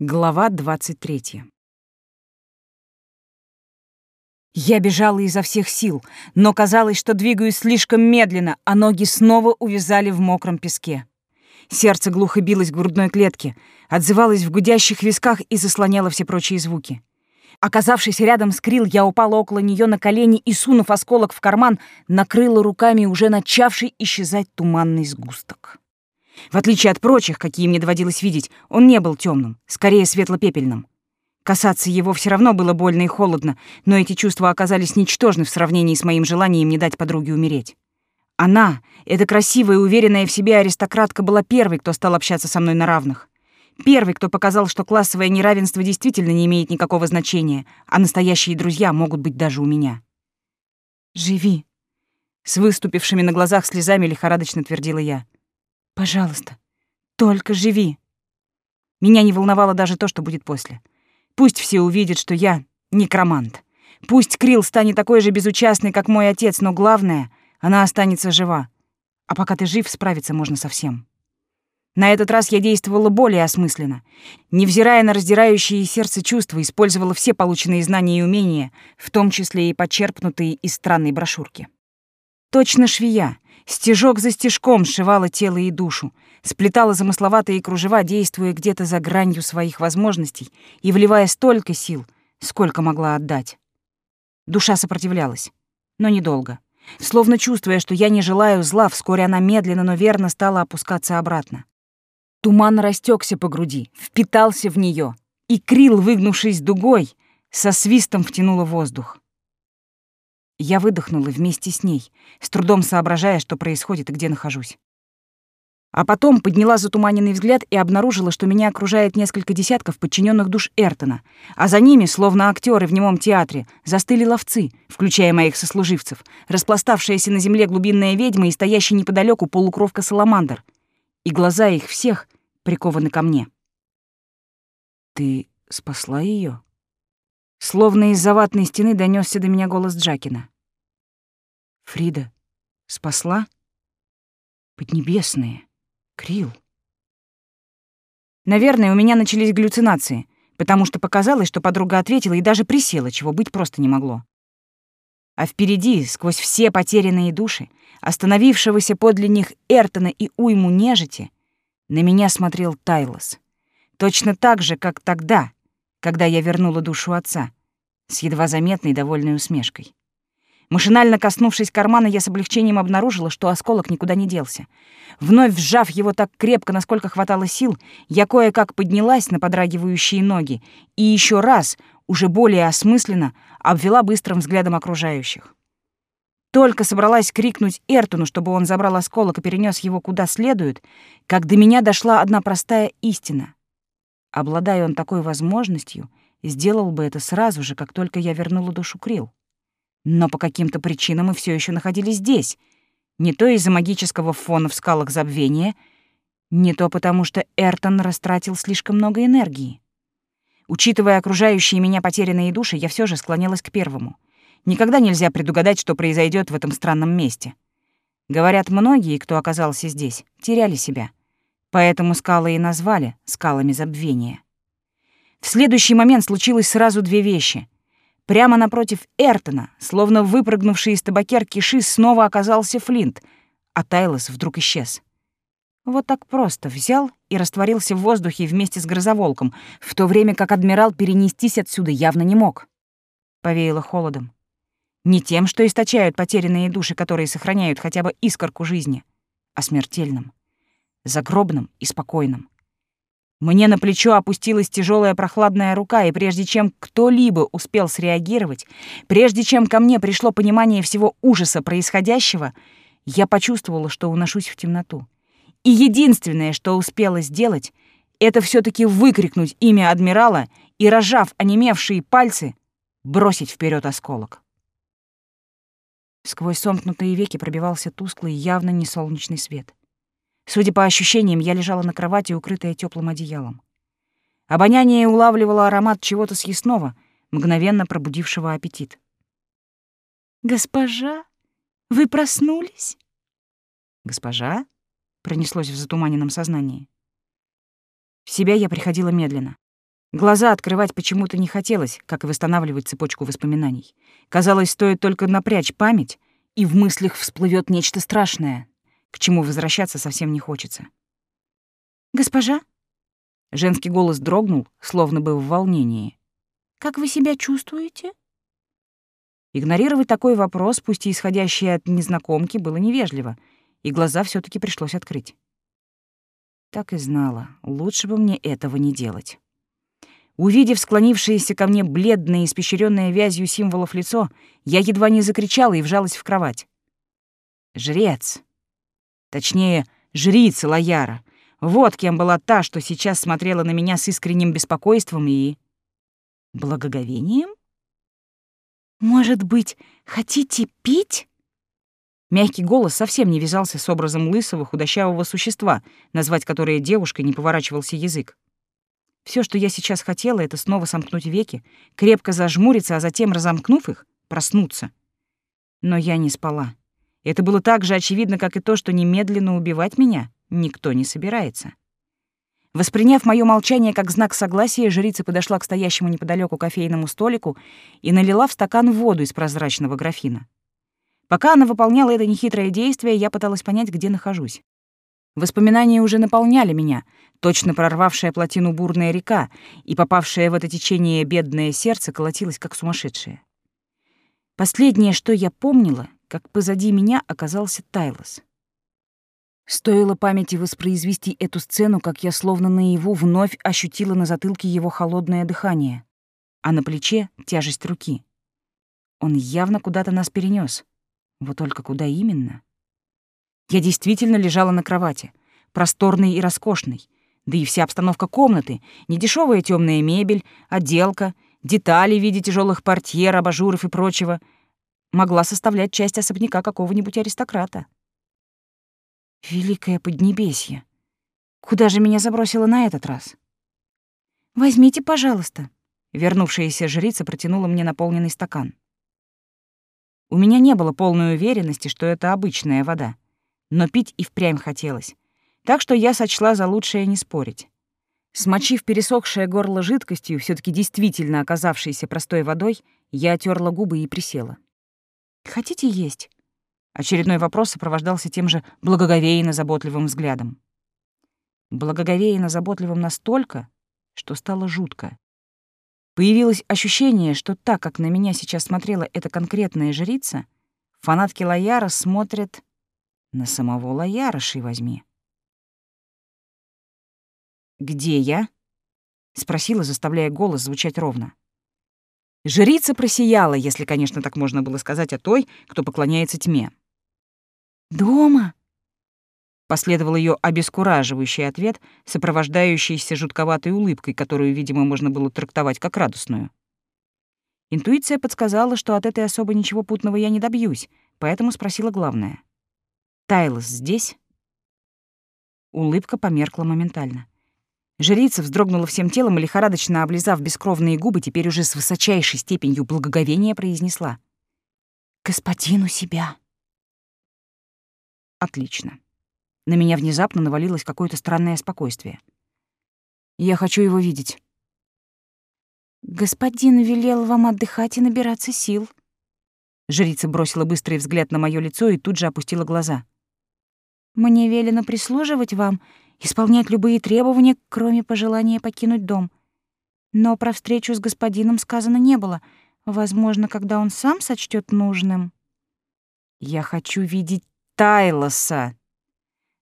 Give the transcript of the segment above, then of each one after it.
Глава 23. Я бежала изо всех сил, но казалось, что двигаюсь слишком медленно, а ноги снова увязали в мокром песке. Сердце глухо билось в грудной клетке, отзывалось в гудящих висках и заслоняло все прочие звуки. Оказавшись рядом с Крил, я упала около нее на колени и, сунув осколок в карман, накрыла руками уже начавший исчезать туманный сгусток. В отличие от прочих, какие мне доводилось видеть, он не был темным, скорее светло-пепельным. Касаться его все равно было больно и холодно, но эти чувства оказались ничтожны в сравнении с моим желанием не дать подруге умереть. Она, эта красивая и уверенная в себе аристократка, была первой, кто стал общаться со мной на равных. Первый, кто показал, что классовое неравенство действительно не имеет никакого значения, а настоящие друзья могут быть даже у меня. «Живи!» С выступившими на глазах слезами лихорадочно твердила я. Пожалуйста, только живи. Меня не волновало даже то, что будет после. Пусть все увидят, что я некромант. Пусть Крил станет такой же безучастной, как мой отец, но главное, она останется жива. А пока ты жив, справиться можно со всем. На этот раз я действовала более осмысленно. Невзирая на раздирающие сердце чувства, использовала все полученные знания и умения, в том числе и почерпнутые из странной брошюрки. Точно швея, Стежок за стежком сшивала тело и душу, сплетала замысловатые кружева, действуя где-то за гранью своих возможностей и вливая столько сил, сколько могла отдать. Душа сопротивлялась, но недолго. Словно чувствуя, что я не желаю зла, вскоре она медленно, но верно стала опускаться обратно. Туман растекся по груди, впитался в нее, и Крил, выгнувшись дугой, со свистом втянула воздух. Я выдохнула вместе с ней, с трудом соображая, что происходит и где нахожусь. А потом подняла затуманенный взгляд и обнаружила, что меня окружает несколько десятков подчиненных душ Эртона, а за ними, словно актеры в немом театре, застыли ловцы, включая моих сослуживцев, распластавшаяся на земле глубинная ведьма и стоящий неподалеку полукровка Саламандр. И глаза их всех прикованы ко мне. «Ты спасла ее? Словно из-за ватной стены донесся до меня голос Джакина. «Фрида, спасла? Поднебесные, Крил». Наверное, у меня начались галлюцинации, потому что показалось, что подруга ответила и даже присела, чего быть просто не могло. А впереди, сквозь все потерянные души, остановившегося подле них Эртона и уйму нежити, на меня смотрел Тайлос. Точно так же, как тогда, когда я вернула душу отца, с едва заметной довольной усмешкой. Машинально коснувшись кармана, я с облегчением обнаружила, что осколок никуда не делся. Вновь сжав его так крепко, насколько хватало сил, я кое-как поднялась на подрагивающие ноги и еще раз, уже более осмысленно, обвела быстрым взглядом окружающих. Только собралась крикнуть Эртуну, чтобы он забрал осколок и перенес его куда следует, как до меня дошла одна простая истина. Обладая он такой возможностью, сделал бы это сразу же, как только я вернула душу Крил. Но по каким-то причинам мы все еще находились здесь. Не то из-за магического фона в скалах забвения, не то потому, что Эртон растратил слишком много энергии. Учитывая окружающие меня потерянные души, я все же склонялась к первому. Никогда нельзя предугадать, что произойдет в этом странном месте. Говорят, многие, кто оказался здесь, теряли себя — Поэтому скалы и назвали скалами забвения. В следующий момент случилось сразу две вещи. Прямо напротив Эртона, словно выпрыгнувший из табакерки Ши, снова оказался Флинт, а Тайлос вдруг исчез. Вот так просто взял и растворился в воздухе вместе с грозоволком, в то время как адмирал перенестись отсюда явно не мог. Повеяло холодом. Не тем, что источают потерянные души, которые сохраняют хотя бы искорку жизни, а смертельным загробным и спокойным. Мне на плечо опустилась тяжелая прохладная рука, и прежде чем кто-либо успел среагировать, прежде чем ко мне пришло понимание всего ужаса происходящего, я почувствовала, что уношусь в темноту. И единственное, что успела сделать, это все таки выкрикнуть имя адмирала и, рожав онемевшие пальцы, бросить вперед осколок. Сквозь сомкнутые веки пробивался тусклый, явно не солнечный свет. Судя по ощущениям, я лежала на кровати, укрытая теплым одеялом. Обоняние улавливало аромат чего-то съестного, мгновенно пробудившего аппетит. «Госпожа, вы проснулись?» «Госпожа?» — пронеслось в затуманенном сознании. В себя я приходила медленно. Глаза открывать почему-то не хотелось, как и восстанавливать цепочку воспоминаний. Казалось, стоит только напрячь память, и в мыслях всплывет нечто страшное, к чему возвращаться совсем не хочется. «Госпожа?» Женский голос дрогнул, словно бы в волнении. «Как вы себя чувствуете?» Игнорировать такой вопрос, пусть и исходящий от незнакомки, было невежливо, и глаза все таки пришлось открыть. Так и знала, лучше бы мне этого не делать. Увидев склонившееся ко мне бледное, испещренное вязью символов лицо, я едва не закричала и вжалась в кровать. Жрец. Точнее, жрица Лояра. Вот кем была та, что сейчас смотрела на меня с искренним беспокойством и... благоговением? «Может быть, хотите пить?» Мягкий голос совсем не вязался с образом лысого, худощавого существа, назвать которое девушкой не поворачивался язык. Все, что я сейчас хотела, это снова сомкнуть веки, крепко зажмуриться, а затем, разомкнув их, проснуться. Но я не спала. Это было так же очевидно, как и то, что немедленно убивать меня никто не собирается. Восприняв мое молчание как знак согласия, жрица подошла к стоящему неподалеку кофейному столику и налила в стакан воду из прозрачного графина. Пока она выполняла это нехитрое действие, я пыталась понять, где нахожусь. Воспоминания уже наполняли меня, точно прорвавшая плотину бурная река, и попавшее в это течение бедное сердце колотилось, как сумасшедшее. Последнее, что я помнила, как позади меня оказался Тайлос. Стоило памяти воспроизвести эту сцену, как я словно наяву вновь ощутила на затылке его холодное дыхание, а на плече — тяжесть руки. Он явно куда-то нас перенес. Вот только куда именно? Я действительно лежала на кровати, просторной и роскошной, да и вся обстановка комнаты, недешевая темная мебель, отделка, детали в виде тяжелых портьер, абажуров и прочего, могла составлять часть особняка какого-нибудь аристократа. Великое Поднебесье! Куда же меня забросило на этот раз? «Возьмите, пожалуйста». Вернувшаяся жрица протянула мне наполненный стакан. У меня не было полной уверенности, что это обычная вода — но пить и впрямь хотелось. Так что я сочла за лучшее не спорить. Смочив пересохшее горло жидкостью, все таки действительно оказавшейся простой водой, я отерла губы и присела. «Хотите есть?» Очередной вопрос сопровождался тем же благоговейно-заботливым взглядом. Благоговейно-заботливым настолько, что стало жутко. Появилось ощущение, что так, как на меня сейчас смотрела эта конкретная жрица, фанатки Лояра смотрят на самого Лоярыши возьми. «Где я?» — спросила, заставляя голос звучать ровно. Жрица просияла, если, конечно, так можно было сказать о той, кто поклоняется тьме. «Дома?» Последовал ее обескураживающий ответ, сопровождающийся жутковатой улыбкой, которую, видимо, можно было трактовать как радостную. Интуиция подсказала, что от этой особо ничего путного я не добьюсь, поэтому спросила главное. Тайлос здесь?» Улыбка померкла моментально. Жрица вздрогнула всем телом и, лихорадочно облизав бескровные губы, теперь уже с высочайшей степенью благоговения произнесла. «Господин у себя». Отлично. На меня внезапно навалилось какое-то странное спокойствие. Я хочу его видеть. «Господин велел вам отдыхать и набираться сил». Жрица бросила быстрый взгляд на мое лицо и тут же опустила глаза. Мне велено прислуживать вам, исполнять любые требования, кроме пожелания покинуть дом. Но про встречу с господином сказано не было. Возможно, когда он сам сочтет нужным. Я хочу видеть Тайлоса.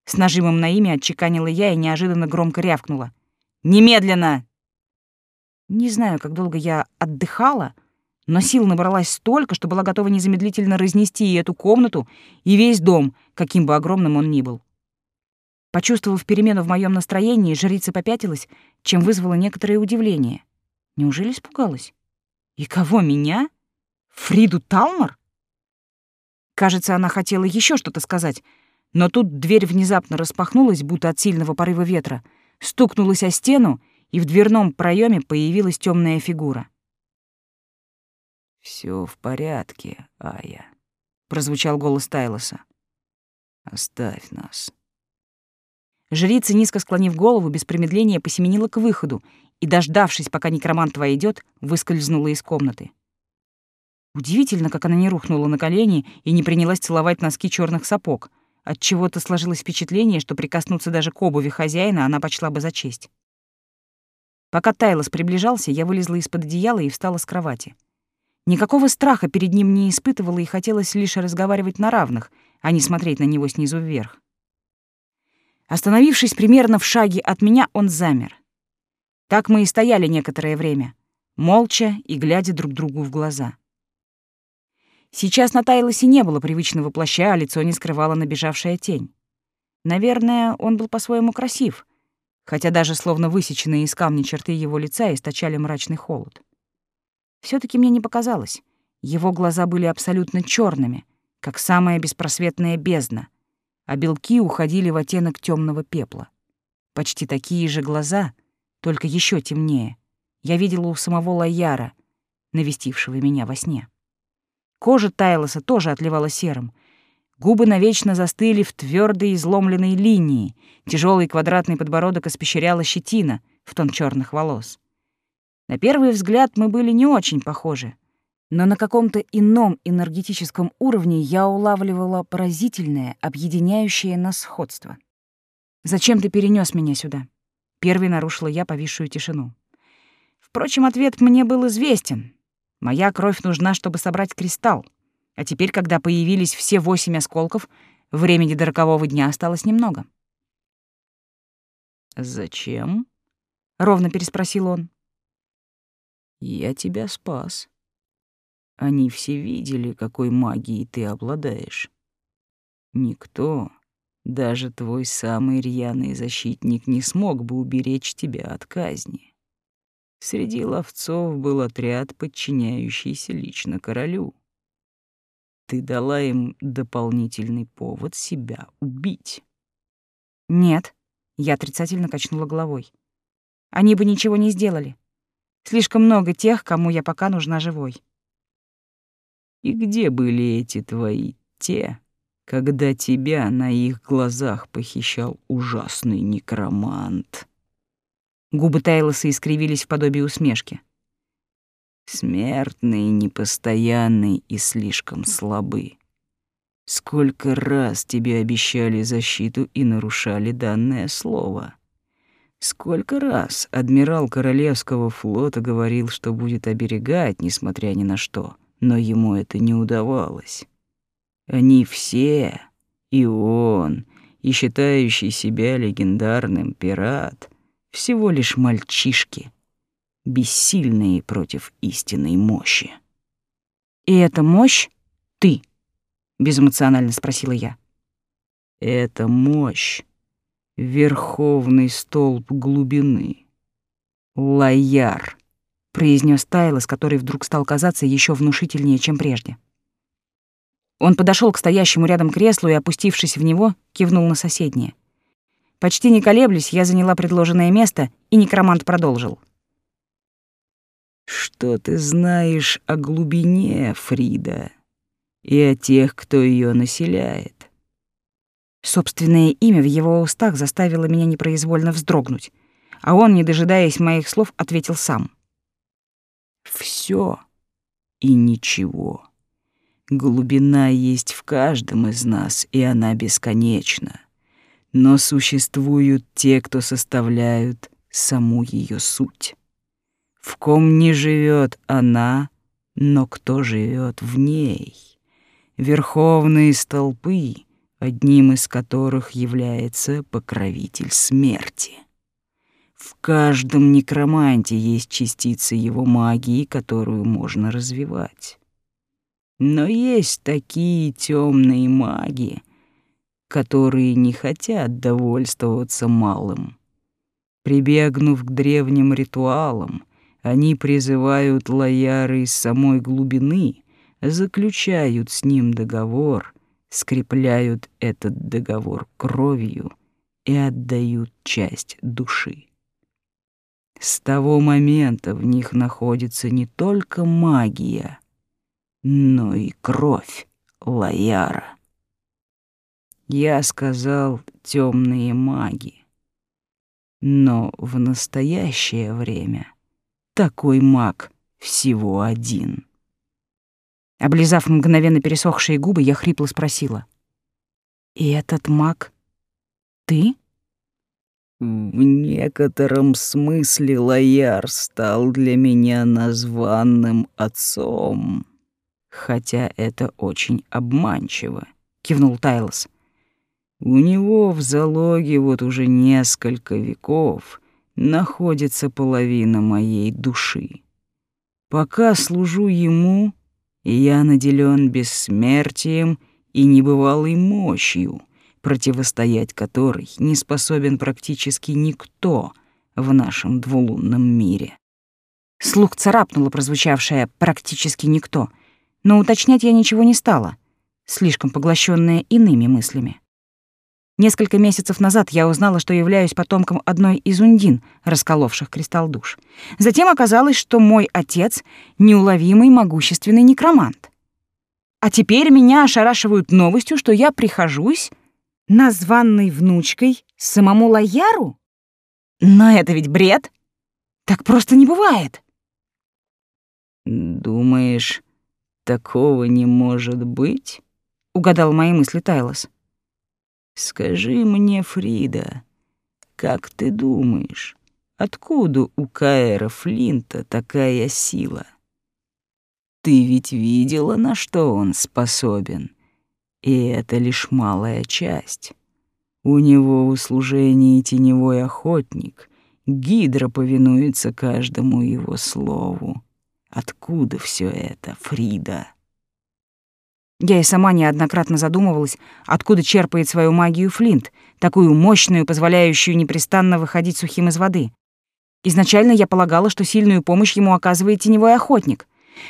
С нажимом на имя отчеканила я и неожиданно громко рявкнула. Немедленно! Не знаю, как долго я отдыхала, но сил набралась столько, что была готова незамедлительно разнести и эту комнату, и весь дом, каким бы огромным он ни был. Почувствовав перемену в моем настроении, жрица попятилась, чем вызвало некоторое удивление. Неужели испугалась? И кого, меня? Фриду Талмар? Кажется, она хотела еще что-то сказать, но тут дверь внезапно распахнулась, будто от сильного порыва ветра, стукнулась о стену, и в дверном проеме появилась темная фигура. Все в порядке, Ая, прозвучал голос Тайлоса. Оставь нас. Жрица, низко склонив голову, без промедления посеменила к выходу и, дождавшись, пока некромант войдет, выскользнула из комнаты. Удивительно, как она не рухнула на колени и не принялась целовать носки черных сапог. От чего то сложилось впечатление, что прикоснуться даже к обуви хозяина она почла бы за честь. Пока Тайлос приближался, я вылезла из-под одеяла и встала с кровати. Никакого страха перед ним не испытывала и хотелось лишь разговаривать на равных, а не смотреть на него снизу вверх. Остановившись примерно в шаге от меня, он замер. Так мы и стояли некоторое время, молча и глядя друг другу в глаза. Сейчас на Тайлосе не было привычного плаща, а лицо не скрывала набежавшая тень. Наверное, он был по-своему красив, хотя даже словно высеченные из камня черты его лица источали мрачный холод. все таки мне не показалось. Его глаза были абсолютно черными, как самая беспросветная бездна, а белки уходили в оттенок темного пепла. Почти такие же глаза, только еще темнее. Я видела у самого Лаяра, навестившего меня во сне. Кожа Тайлоса тоже отливала серым. Губы навечно застыли в твердой изломленной линии, тяжелый квадратный подбородок испещряла щетина в тон черных волос. На первый взгляд мы были не очень похожи — но на каком-то ином энергетическом уровне я улавливала поразительное, объединяющее нас сходство. «Зачем ты перенес меня сюда?» Первой нарушила я повисшую тишину. Впрочем, ответ мне был известен. Моя кровь нужна, чтобы собрать кристалл. А теперь, когда появились все восемь осколков, времени до рокового дня осталось немного. «Зачем?» — ровно переспросил он. «Я тебя спас. Они все видели, какой магией ты обладаешь. Никто, даже твой самый рьяный защитник, не смог бы уберечь тебя от казни. Среди ловцов был отряд, подчиняющийся лично королю. Ты дала им дополнительный повод себя убить. Нет, я отрицательно качнула головой. Они бы ничего не сделали. Слишком много тех, кому я пока нужна живой. И где были эти твои «те», когда тебя на их глазах похищал ужасный некромант? Губы Тайлоса искривились в подобии усмешки. Смертные, непостоянные и слишком слабы. Сколько раз тебе обещали защиту и нарушали данное слово? Сколько раз адмирал Королевского флота говорил, что будет оберегать, несмотря ни на что — но ему это не удавалось. Они все, и он, и считающий себя легендарным пират, всего лишь мальчишки, бессильные против истинной мощи. «И эта мощь — ты?» — безэмоционально спросила я. «Это мощь, верховный столб глубины, лояр» произнес Тайлос, который вдруг стал казаться еще внушительнее, чем прежде. Он подошел к стоящему рядом креслу и, опустившись в него, кивнул на соседнее. Почти не колеблясь, я заняла предложенное место, и некромант продолжил. «Что ты знаешь о глубине, Фрида, и о тех, кто ее населяет?» Собственное имя в его устах заставило меня непроизвольно вздрогнуть, а он, не дожидаясь моих слов, ответил сам. Все и ничего. Глубина есть в каждом из нас, и она бесконечна. Но существуют те, кто составляют саму ее суть. В ком не живет она, но кто живет в ней. Верховные столпы, одним из которых является покровитель смерти. В каждом некроманте есть частица его магии, которую можно развивать. Но есть такие темные маги, которые не хотят довольствоваться малым. Прибегнув к древним ритуалам, они призывают лояры из самой глубины, заключают с ним договор, скрепляют этот договор кровью и отдают часть души. С того момента в них находится не только магия, но и кровь Лаяра. Я сказал темные маги. Но в настоящее время такой маг всего один. Облизав мгновенно пересохшие губы, я хрипло спросила. «И этот маг ты?» В некотором смысле Лояр стал для меня названным отцом. Хотя это очень обманчиво, кивнул Тайлос. У него в залоге вот уже несколько веков находится половина моей души. Пока служу ему, я наделен бессмертием и небывалой мощью — противостоять которой не способен практически никто в нашем двулунном мире. Слух царапнуло прозвучавшее «практически никто», но уточнять я ничего не стала, слишком поглощенная иными мыслями. Несколько месяцев назад я узнала, что являюсь потомком одной из ундин, расколовших кристалл душ. Затем оказалось, что мой отец — неуловимый могущественный некромант. А теперь меня ошарашивают новостью, что я прихожусь названной внучкой самому Лояру? Но это ведь бред. Так просто не бывает. Думаешь, такого не может быть? Угадал мои мысли Тайлос. Скажи мне, Фрида, как ты думаешь, откуда у Каэра Флинта такая сила? Ты ведь видела, на что он способен? И это лишь малая часть. У него в услужении теневой охотник. Гидра повинуется каждому его слову. Откуда все это, Фрида? Я и сама неоднократно задумывалась, откуда черпает свою магию Флинт, такую мощную, позволяющую непрестанно выходить сухим из воды. Изначально я полагала, что сильную помощь ему оказывает теневой охотник.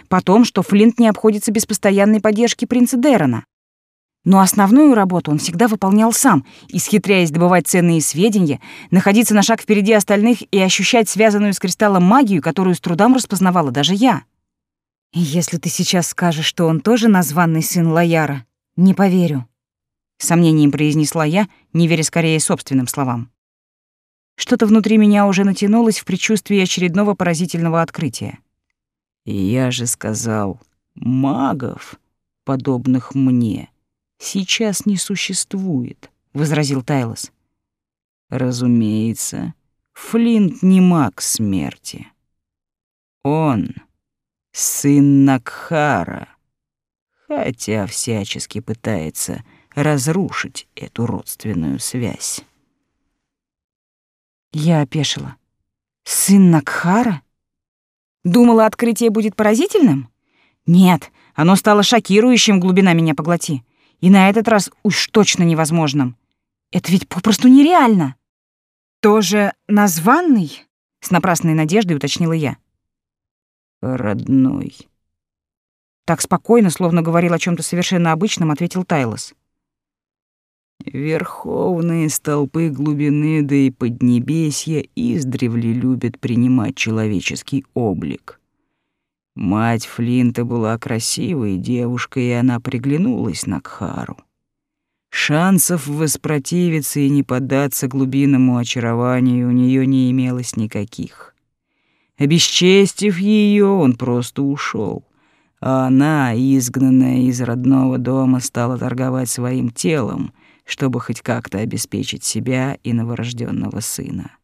Потом, что Флинт не обходится без постоянной поддержки принца Дерона. Но основную работу он всегда выполнял сам, исхитряясь добывать ценные сведения, находиться на шаг впереди остальных и ощущать связанную с кристаллом магию, которую с трудом распознавала даже я. И если ты сейчас скажешь, что он тоже названный сын Лояра, не поверю. Сомнением произнесла я, не веря скорее собственным словам. Что-то внутри меня уже натянулось в предчувствии очередного поразительного открытия. «Я же сказал, магов, подобных мне, сейчас не существует», — возразил Тайлос. «Разумеется, Флинт не маг смерти. Он — сын Накхара, хотя всячески пытается разрушить эту родственную связь». Я опешила. «Сын Накхара? Думала, открытие будет поразительным? Нет, оно стало шокирующим, глубина меня поглоти. И на этот раз уж точно невозможным. Это ведь попросту нереально. Тоже названный? С напрасной надеждой уточнила я. Родной. Так спокойно, словно говорил о чем то совершенно обычном, ответил Тайлос. Верховные столпы глубины да и поднебесья издревле любят принимать человеческий облик. Мать Флинта была красивой девушкой, и она приглянулась на Кхару. Шансов воспротивиться и не поддаться глубинному очарованию у нее не имелось никаких. Обесчестив ее, он просто ушел, а она, изгнанная из родного дома, стала торговать своим телом, чтобы хоть как-то обеспечить себя и новорожденного сына.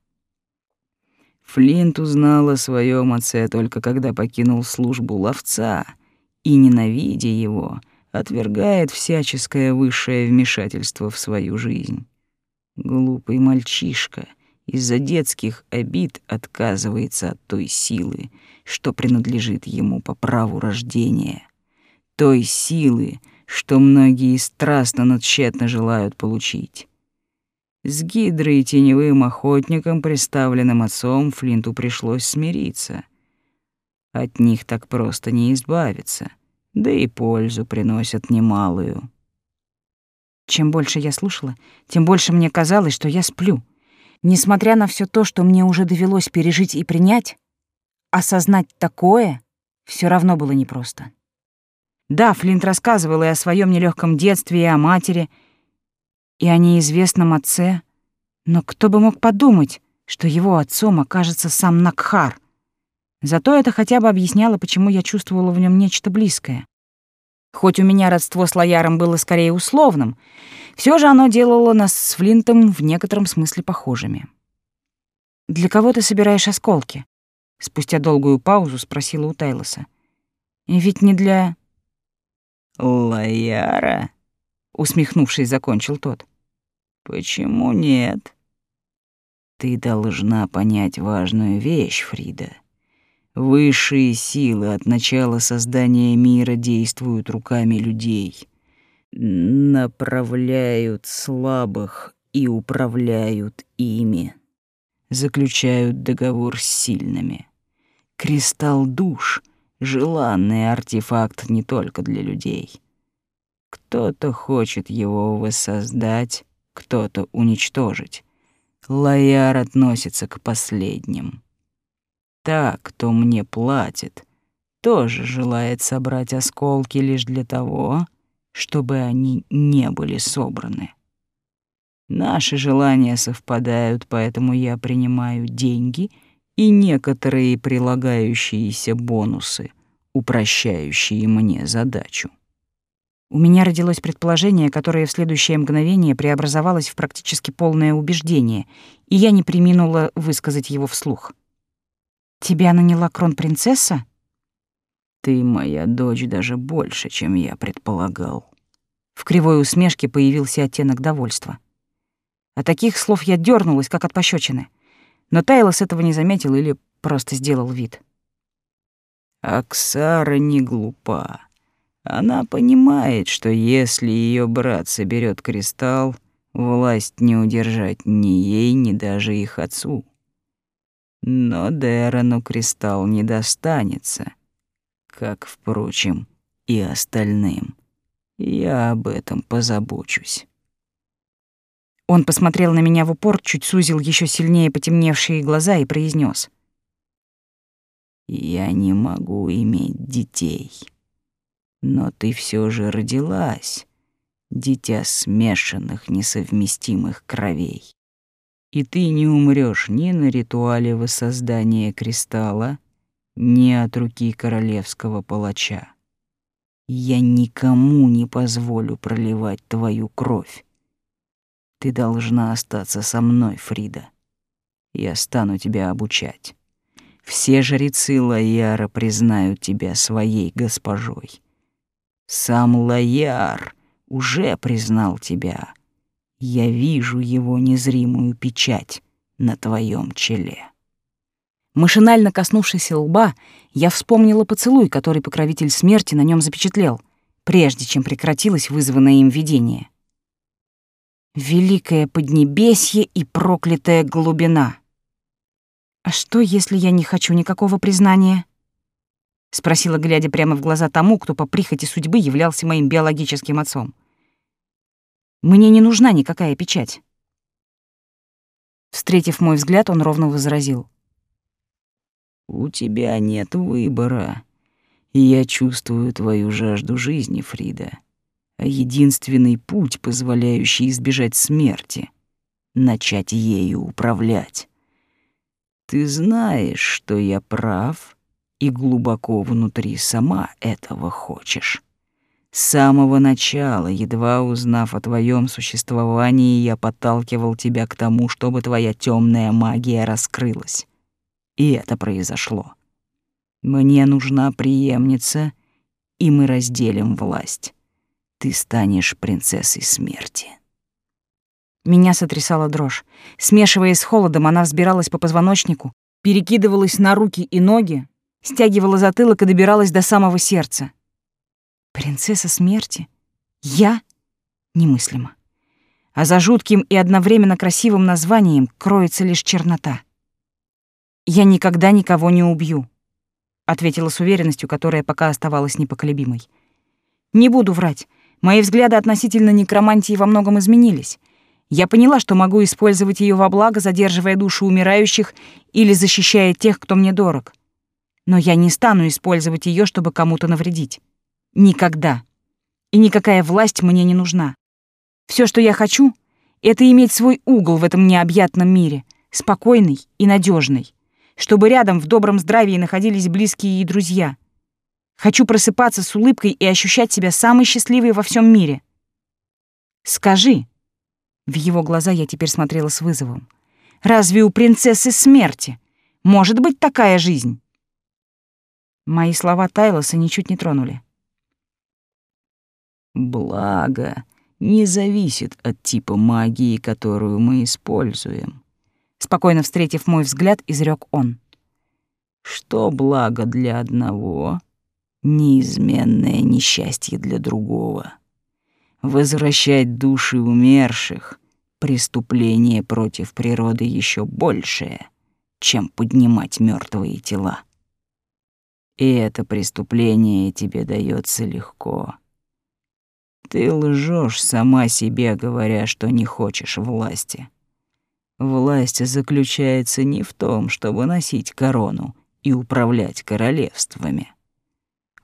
Флинт узнал о своем отце только когда покинул службу ловца и, ненавидя его, отвергает всяческое высшее вмешательство в свою жизнь. Глупый мальчишка из-за детских обид отказывается от той силы, что принадлежит ему по праву рождения, той силы, что многие страстно, но тщетно желают получить. С Гидрой и теневым охотником, представленным отцом, Флинту пришлось смириться. От них так просто не избавиться, да и пользу приносят немалую. Чем больше я слушала, тем больше мне казалось, что я сплю. Несмотря на все то, что мне уже довелось пережить и принять, осознать такое все равно было непросто. Да, Флинт рассказывал и о своем нелегком детстве, и о матери — и о неизвестном отце, но кто бы мог подумать, что его отцом окажется сам Накхар. Зато это хотя бы объясняло, почему я чувствовала в нем нечто близкое. Хоть у меня родство с Лояром было скорее условным, все же оно делало нас с Флинтом в некотором смысле похожими. «Для кого ты собираешь осколки?» Спустя долгую паузу спросила у Тайлоса. «Ведь не для...» «Лояра?» — усмехнувшись, закончил тот. «Почему нет?» «Ты должна понять важную вещь, Фрида. Высшие силы от начала создания мира действуют руками людей, направляют слабых и управляют ими, заключают договор с сильными. Кристалл душ — желанный артефакт не только для людей. Кто-то хочет его воссоздать, кто-то уничтожить. Лояр относится к последним. Та, кто мне платит, тоже желает собрать осколки лишь для того, чтобы они не были собраны. Наши желания совпадают, поэтому я принимаю деньги и некоторые прилагающиеся бонусы, упрощающие мне задачу. У меня родилось предположение, которое в следующее мгновение преобразовалось в практически полное убеждение, и я не приминула высказать его вслух. Тебя наняла кронпринцесса? Ты моя дочь даже больше, чем я предполагал. В кривой усмешке появился оттенок довольства. От таких слов я дернулась, как от пощечины. Но Тайлос этого не заметил или просто сделал вид. Аксара не глупа. Она понимает, что если ее брат соберет кристалл, власть не удержать ни ей, ни даже их отцу. Но Дэрону кристалл не достанется, как, впрочем, и остальным. Я об этом позабочусь. Он посмотрел на меня в упор, чуть сузил еще сильнее потемневшие глаза и произнес: «Я не могу иметь детей, но ты все же родилась, дитя смешанных несовместимых кровей и ты не умрёшь ни на ритуале воссоздания кристалла, ни от руки королевского палача. Я никому не позволю проливать твою кровь. Ты должна остаться со мной, Фрида. Я стану тебя обучать. Все жрецы Лаяра признают тебя своей госпожой. Сам Лаяр уже признал тебя — я вижу его незримую печать на твоем челе. Машинально коснувшись лба, я вспомнила поцелуй, который покровитель смерти на нем запечатлел, прежде чем прекратилось вызванное им видение. Великое Поднебесье и проклятая глубина. А что, если я не хочу никакого признания? Спросила, глядя прямо в глаза тому, кто по прихоти судьбы являлся моим биологическим отцом. Мне не нужна никакая печать. Встретив мой взгляд, он ровно возразил. «У тебя нет выбора. Я чувствую твою жажду жизни, Фрида. А единственный путь, позволяющий избежать смерти — начать ею управлять. Ты знаешь, что я прав, и глубоко внутри сама этого хочешь». С самого начала, едва узнав о твоем существовании, я подталкивал тебя к тому, чтобы твоя темная магия раскрылась. И это произошло. Мне нужна преемница, и мы разделим власть. Ты станешь принцессой смерти. Меня сотрясала дрожь. Смешиваясь с холодом, она взбиралась по позвоночнику, перекидывалась на руки и ноги, стягивала затылок и добиралась до самого сердца. Принцесса смерти? Я? Немыслимо. А за жутким и одновременно красивым названием кроется лишь чернота. «Я никогда никого не убью», — ответила с уверенностью, которая пока оставалась непоколебимой. «Не буду врать. Мои взгляды относительно некромантии во многом изменились. Я поняла, что могу использовать ее во благо, задерживая души умирающих или защищая тех, кто мне дорог. Но я не стану использовать ее, чтобы кому-то навредить. Никогда. И никакая власть мне не нужна. Все, что я хочу, это иметь свой угол в этом необъятном мире, спокойный и надежный, чтобы рядом в добром здравии находились близкие и друзья. Хочу просыпаться с улыбкой и ощущать себя самой счастливой во всем мире. Скажи. В его глаза я теперь смотрела с вызовом. Разве у принцессы смерти может быть такая жизнь? Мои слова Тайлоса ничуть не тронули. Благо не зависит от типа магии, которую мы используем. Спокойно встретив мой взгляд, изрек он. Что благо для одного, неизменное несчастье для другого. Возвращать души умерших — преступление против природы еще большее, чем поднимать мертвые тела. И это преступление тебе дается легко. Ты лжешь сама себе, говоря, что не хочешь власти. Власть заключается не в том, чтобы носить корону и управлять королевствами.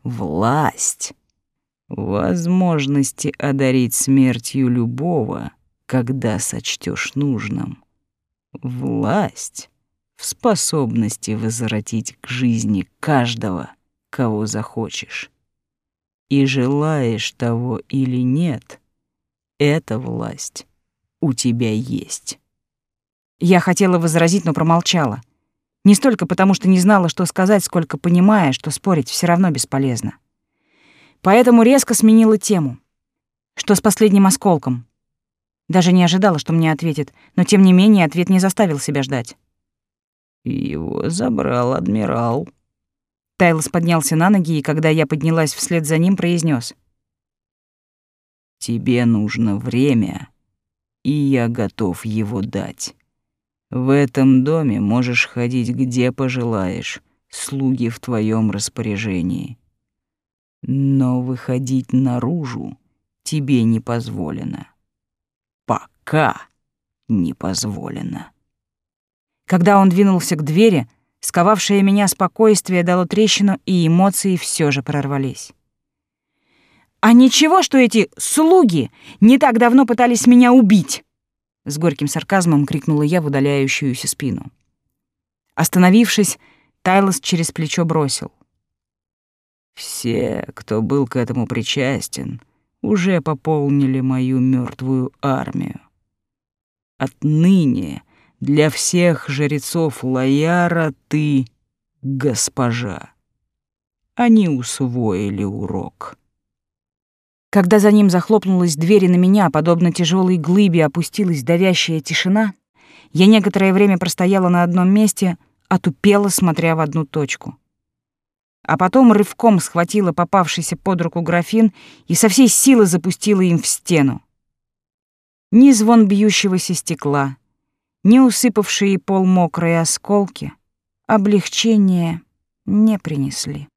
Власть — возможности одарить смертью любого, когда сочтешь нужным. Власть в способности возвратить к жизни каждого, кого захочешь. И желаешь того или нет, эта власть у тебя есть. Я хотела возразить, но промолчала. Не столько потому, что не знала, что сказать, сколько понимая, что спорить все равно бесполезно. Поэтому резко сменила тему. Что с последним осколком? Даже не ожидала, что мне ответит, но тем не менее ответ не заставил себя ждать. Его забрал адмирал. Тайлос поднялся на ноги, и когда я поднялась вслед за ним, произнес: «Тебе нужно время, и я готов его дать. В этом доме можешь ходить где пожелаешь, слуги в твоем распоряжении. Но выходить наружу тебе не позволено. Пока не позволено». Когда он двинулся к двери, сковавшее меня спокойствие дало трещину, и эмоции все же прорвались. «А ничего, что эти слуги не так давно пытались меня убить!» С горьким сарказмом крикнула я в удаляющуюся спину. Остановившись, Тайлос через плечо бросил. «Все, кто был к этому причастен, уже пополнили мою мертвую армию. Отныне для всех жрецов Лояра ты госпожа. Они усвоили урок. Когда за ним захлопнулась дверь и на меня, подобно тяжелой глыбе, опустилась давящая тишина, я некоторое время простояла на одном месте, отупела, смотря в одну точку. А потом рывком схватила попавшийся под руку графин и со всей силы запустила им в стену. Ни звон бьющегося стекла, не усыпавшие пол мокрые осколки облегчения не принесли.